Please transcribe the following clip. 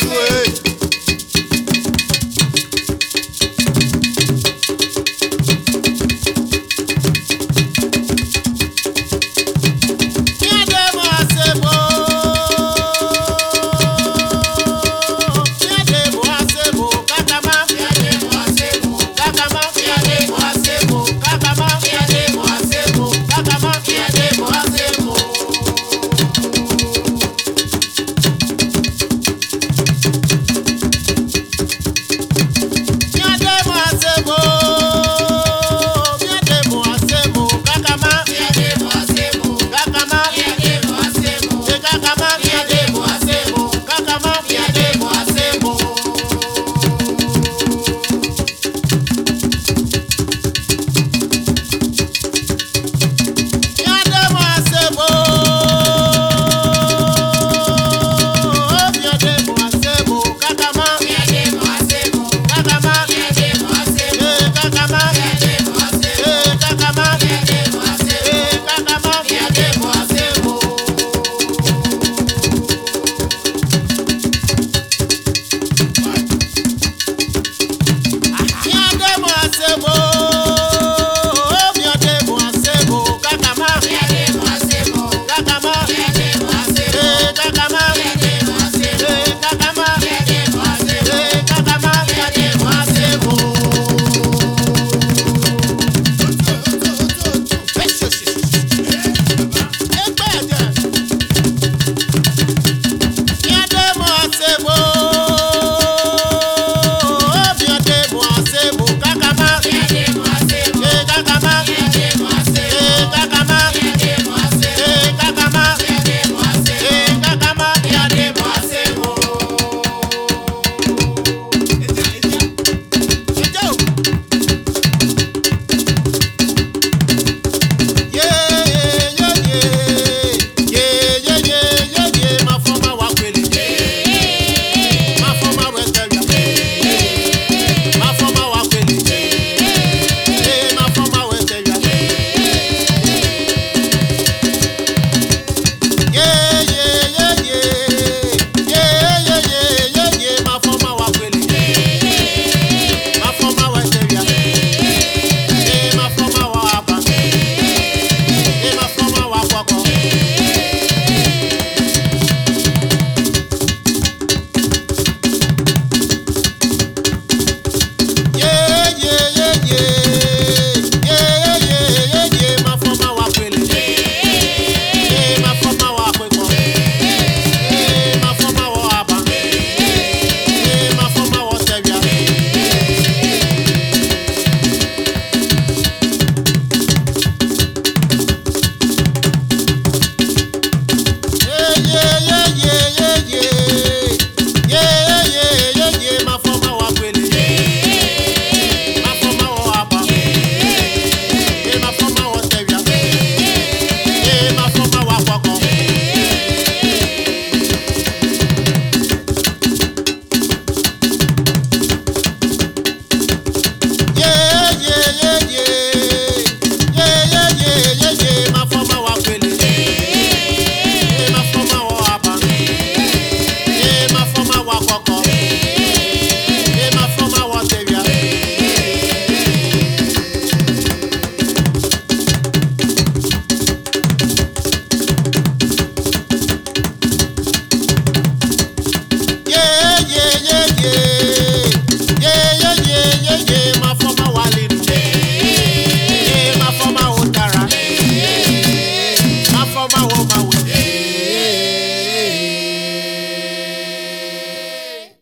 swear.